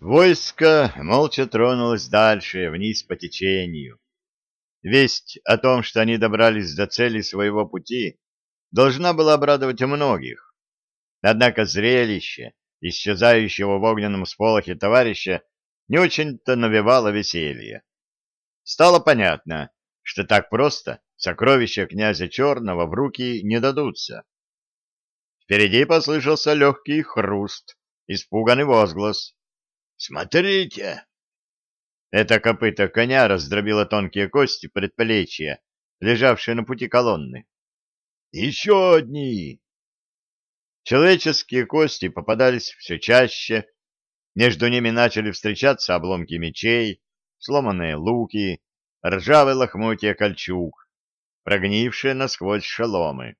Войско молча тронулось дальше, вниз по течению. Весть о том, что они добрались до цели своего пути, должна была обрадовать многих. Однако зрелище, исчезающего в огненном сполохе товарища, не очень-то навевало веселье. Стало понятно, что так просто сокровища князя Черного в руки не дадутся. Впереди послышался легкий хруст, испуганный возглас. «Смотрите!» Это копыта коня раздробило тонкие кости предплечья, лежавшие на пути колонны. «Еще одни!» Человеческие кости попадались все чаще, между ними начали встречаться обломки мечей, сломанные луки, ржавые лохмотья кольчуг, прогнившие насквозь шеломы.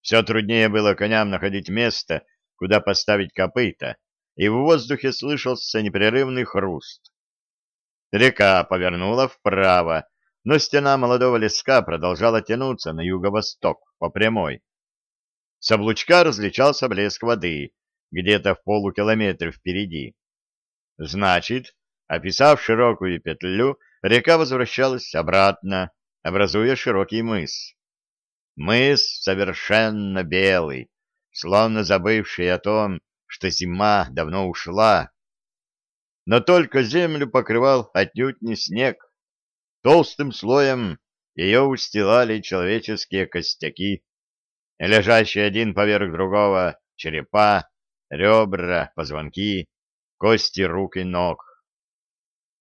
Все труднее было коням находить место, куда поставить копыта, и в воздухе слышался непрерывный хруст. Река повернула вправо, но стена молодого леска продолжала тянуться на юго-восток по прямой. С облучка различался блеск воды, где-то в полукилометре впереди. Значит, описав широкую петлю, река возвращалась обратно, образуя широкий мыс. Мыс совершенно белый, словно забывший о том, что зима давно ушла. Но только землю покрывал отнюдь не снег. Толстым слоем ее устилали человеческие костяки, лежащие один поверх другого черепа, ребра, позвонки, кости рук и ног.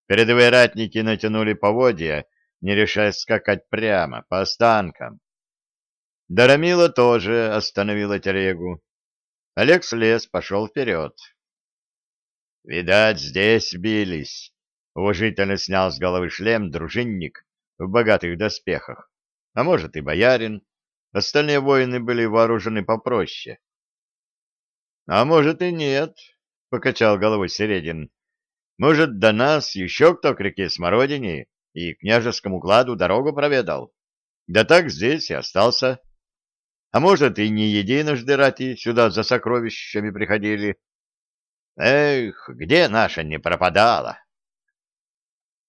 Передовые ратники натянули поводья, не решаясь скакать прямо, по останкам. Дарамила тоже остановила телегу. Олег слез, пошел вперед. «Видать, здесь бились», — уважительно снял с головы шлем дружинник в богатых доспехах, а может и боярин. Остальные воины были вооружены попроще. А может и нет, — покачал головой Середин. Может, до нас еще кто к реке Смородине и княжескому кладу дорогу проведал? Да так здесь и остался. А может, и не единожды рати сюда за сокровищами приходили. Эх, где наша не пропадала?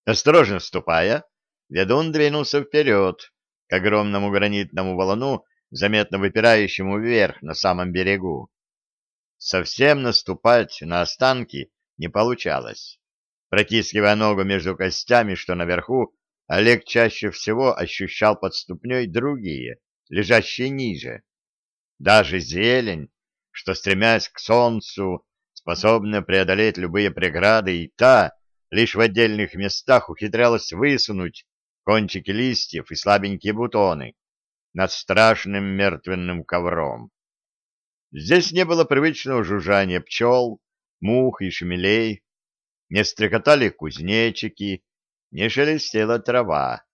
Осторожно ступая, ведун двинулся вперед к огромному гранитному валуну, заметно выпирающему вверх на самом берегу. Совсем наступать на останки не получалось. Протискивая ногу между костями, что наверху, Олег чаще всего ощущал под ступней другие, лежащие ниже. Даже зелень, что, стремясь к солнцу, способна преодолеть любые преграды, и та лишь в отдельных местах ухитрялась высунуть кончики листьев и слабенькие бутоны над страшным мертвенным ковром. Здесь не было привычного жужжания пчел, мух и шмелей, не стрекотали кузнечики, не шелестела трава.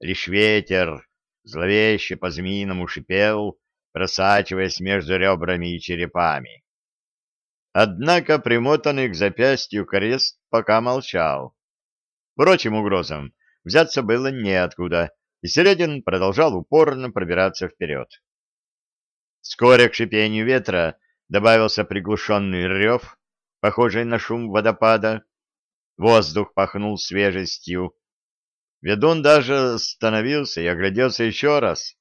Лишь ветер зловеще по-змеиному шипел, просачиваясь между ребрами и черепами. Однако примотанный к запястью крест пока молчал. Впрочем, угрозам взяться было неоткуда, и Середин продолжал упорно пробираться вперед. Вскоре к шипению ветра добавился приглушенный рев, похожий на шум водопада. Воздух пахнул свежестью. Ведун даже остановился и огляделся еще раз.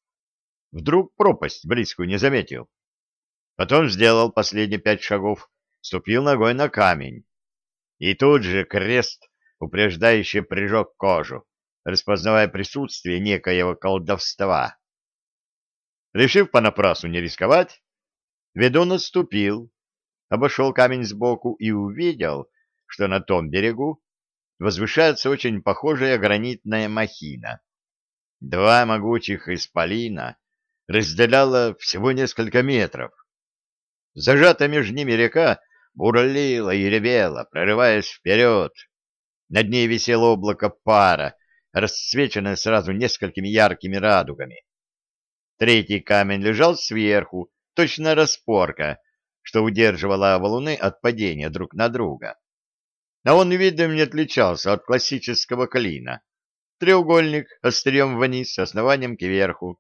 Вдруг пропасть близкую не заметил. Потом сделал последние пять шагов, ступил ногой на камень. И тут же крест, упреждающий прижег кожу, распознавая присутствие некоего колдовства. Решив понапрасу не рисковать, ведун отступил, обошел камень сбоку и увидел, что на том берегу возвышается очень похожая гранитная махина. Два могучих исполина разделяла всего несколько метров. Зажата между ними река бурлила и ревела, прорываясь вперед. Над ней висело облако пара, расцвеченное сразу несколькими яркими радугами. Третий камень лежал сверху, точно распорка, что удерживала валуны от падения друг на друга. А он видом не отличался от классического клина. Треугольник острием вниз, основанием кверху.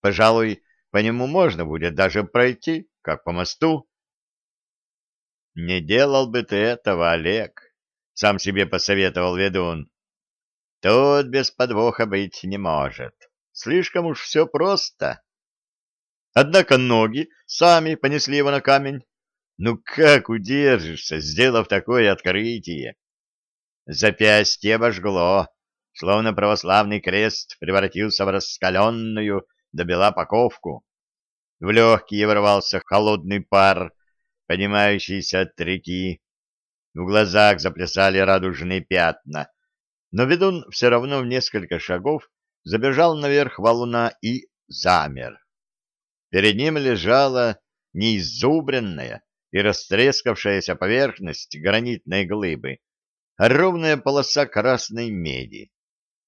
Пожалуй, по нему можно будет даже пройти, как по мосту. — Не делал бы ты этого, Олег, — сам себе посоветовал ведун. — Тут без подвоха быть не может. Слишком уж все просто. Однако ноги сами понесли его на камень. Ну как удержишься, сделав такое открытие? Запястье обожгло, словно православный крест превратился в раскаленную до бела паковку. В легкие ворвался холодный пар, поднимающийся от реки. В глазах заплясали радужные пятна, но ведун все равно в несколько шагов забежал наверх валуна и замер. Перед ним лежала неизубренная и растрескавшаяся поверхность гранитной глыбы, а ровная полоса красной меди,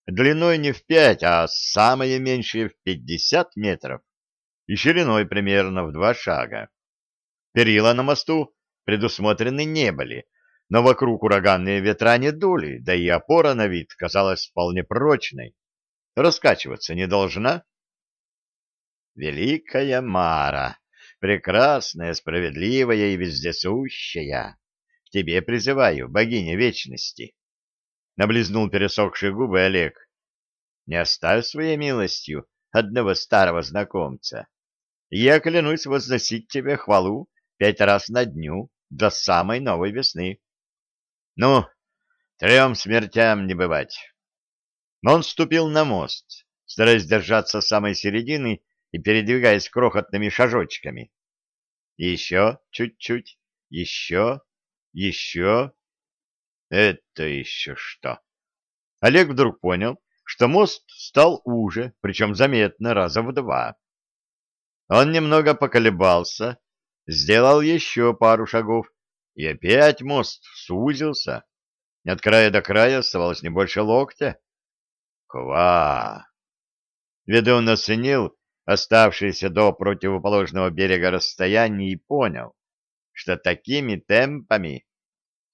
длиной не в пять, а самое меньшее в пятьдесят метров и шириной примерно в два шага. Перила на мосту предусмотрены не были, но вокруг ураганные ветра не дули, да и опора на вид казалась вполне прочной. Раскачиваться не должна. Великая Мара, прекрасная, справедливая и вездесущая, к тебе призываю, богиня вечности. Наблизнул пересохшие губы Олег. Не оставь своей милостью одного старого знакомца. Я клянусь возносить тебе хвалу пять раз на дню до самой новой весны. Ну, трем смертям не бывать. Но он ступил на мост, стараясь держаться самой середины и передвигаясь крохотными шажочками. Еще чуть-чуть, еще, еще. Это еще что? Олег вдруг понял, что мост стал уже, причем заметно раза в два. Он немного поколебался, сделал еще пару шагов, и опять мост сузился. От края до края оставалось не больше локтя. Ква! Ведун оценил оставшееся до противоположного берега расстояние и понял, что такими темпами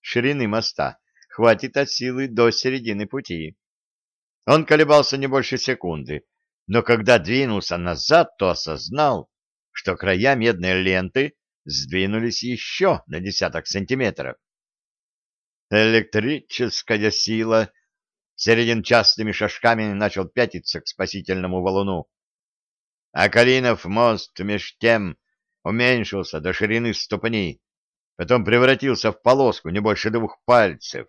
ширины моста хватит от силы до середины пути. Он колебался не больше секунды, но когда двинулся назад, то осознал, что края медной ленты сдвинулись еще на десяток сантиметров. Электрическая сила Середин частыми шажками начал пятиться к спасительному валуну. А Калинов мост меж тем уменьшился до ширины ступни, потом превратился в полоску не больше двух пальцев.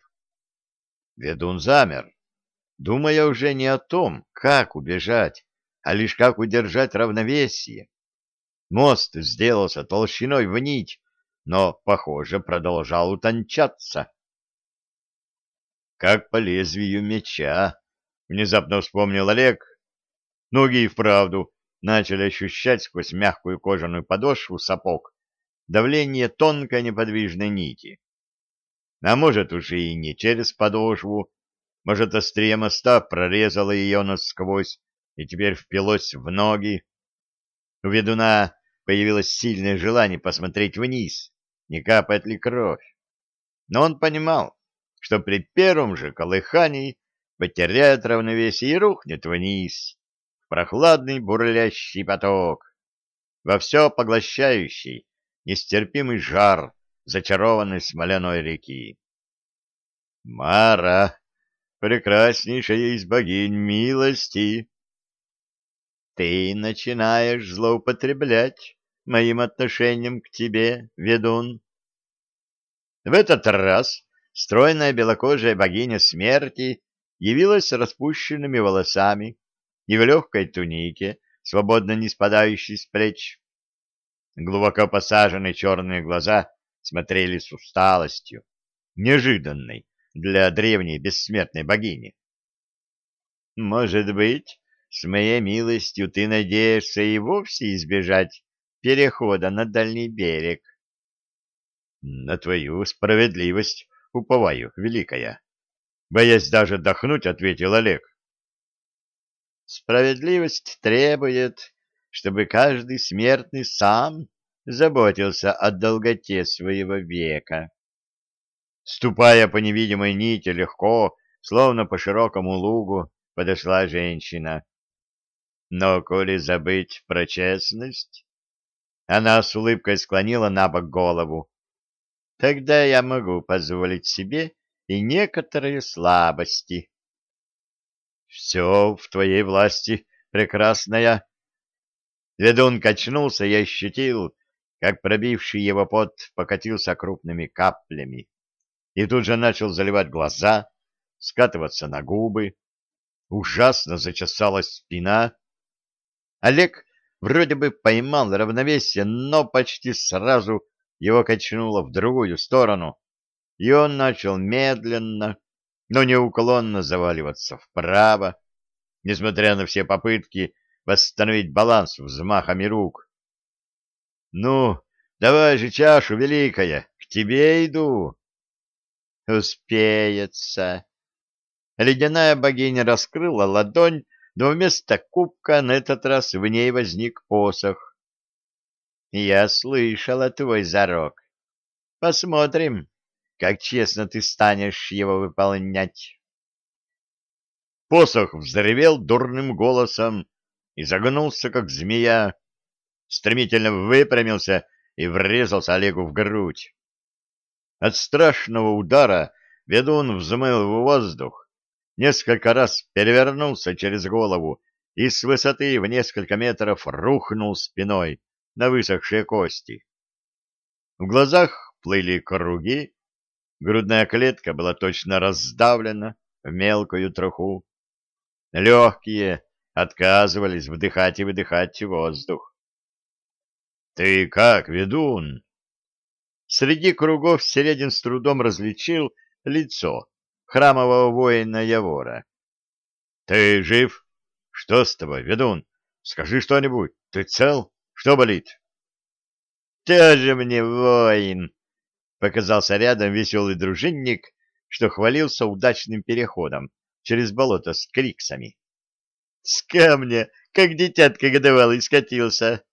Ведун замер, думая уже не о том, как убежать, а лишь как удержать равновесие. Мост сделался толщиной в нить, но, похоже, продолжал утончаться. Как по лезвию меча, внезапно вспомнил Олег. Ноги и вправду начали ощущать сквозь мягкую кожаную подошву сапог давление тонкой неподвижной нити. А может, уже и не через подошву, может, острие моста прорезало ее насквозь и теперь впилось в ноги. У ведуна появилось сильное желание посмотреть вниз, не капает ли кровь. Но он понимал, что при первом же колыхании потеряет равновесие и рухнет вниз, прохладный бурлящий поток, во все поглощающий, нестерпимый жар зачарованной смоляной реки. Мара, прекраснейшая из богинь милости, ты начинаешь злоупотреблять моим отношением к тебе, ведун. В этот раз стройная белокожая богиня смерти явилась распущенными волосами и в легкой тунике, свободно не спадающей с плеч. Глубоко посаженные черные глаза смотрели с усталостью, неожиданной для древней бессмертной богини. «Может быть, с моей милостью ты надеешься и вовсе избежать перехода на дальний берег?» «На твою справедливость уповаю, великая. Боясь даже дохнуть, ответил Олег. Справедливость требует, чтобы каждый смертный сам заботился о долготе своего века. Ступая по невидимой нити легко, словно по широкому лугу, подошла женщина. Но коли забыть про честность... Она с улыбкой склонила на бок голову тогда я могу позволить себе и некоторые слабости. — Все в твоей власти, прекрасная. Ведун качнулся и ощутил, как пробивший его пот покатился крупными каплями, и тут же начал заливать глаза, скатываться на губы. Ужасно зачесалась спина. Олег вроде бы поймал равновесие, но почти сразу его качнуло в другую сторону, и он начал медленно, но неуклонно заваливаться вправо, несмотря на все попытки восстановить баланс взмахами рук. — Ну, давай же чашу, великая, к тебе иду. — Успеется. Ледяная богиня раскрыла ладонь, но вместо кубка на этот раз в ней возник посох. — Я слышала твой зарок. Посмотрим, как честно ты станешь его выполнять. Посох взревел дурным голосом и загнулся, как змея, стремительно выпрямился и врезался Олегу в грудь. От страшного удара ведун взмыл в воздух, несколько раз перевернулся через голову и с высоты в несколько метров рухнул спиной на высохшие кости. В глазах плыли круги, грудная клетка была точно раздавлена в мелкую труху. Легкие отказывались вдыхать и выдыхать воздух. — Ты как, ведун? Среди кругов Середин с трудом различил лицо храмового воина Явора. — Ты жив? Что с тобой, ведун? Скажи что-нибудь. Ты цел? Что болит? — Тоже мне воин! — показался рядом веселый дружинник, что хвалился удачным переходом через болото с криксами. — С камня, как дитятка годовалый, скатился.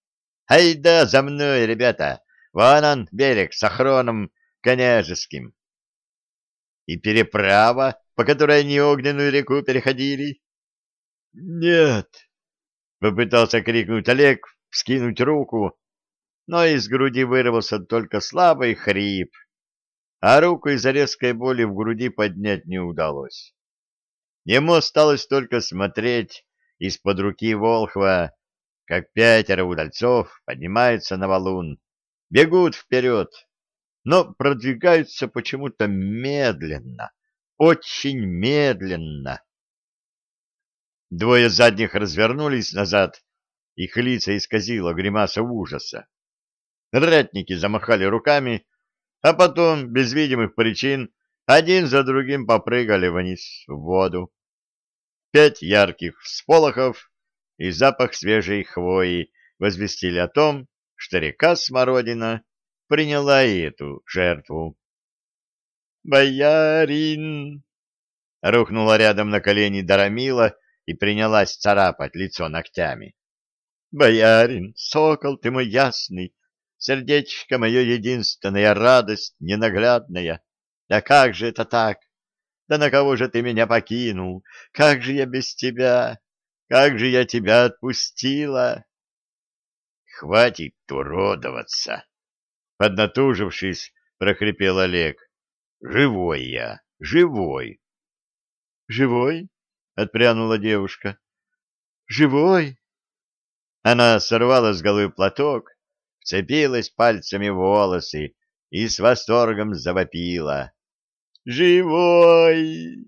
Ай да, за мной, ребята! Вон он, берег с охроном коняжеским. И переправа, по которой они огненную реку переходили? — Нет! — попытался крикнуть Олег, вскинуть руку, но из груди вырвался только слабый хрип, а руку из-за резкой боли в груди поднять не удалось. Ему осталось только смотреть из-под руки Волхва, как пятеро удальцов поднимаются на валун, бегут вперед, но продвигаются почему-то медленно, очень медленно. Двое задних развернулись назад, их лица исказило гримаса ужаса. Ратники замахали руками, а потом, без видимых причин, один за другим попрыгали вниз в воду. Пять ярких всполохов и запах свежей хвои возвестили о том, что река Смородина приняла и эту жертву. «Боярин!» — рухнула рядом на колени Дарамила и принялась царапать лицо ногтями. «Боярин, сокол ты мой ясный, сердечко мое единственная радость ненаглядная. Да как же это так? Да на кого же ты меня покинул? Как же я без тебя? Как же я тебя отпустила?» «Хватит уродоваться!» Поднатужившись, прохрипел Олег. «Живой я, живой!» «Живой?» — отпрянула девушка. «Живой?» Она сорвала с головы платок, вцепилась пальцами в волосы и с восторгом завопила. «Живой!»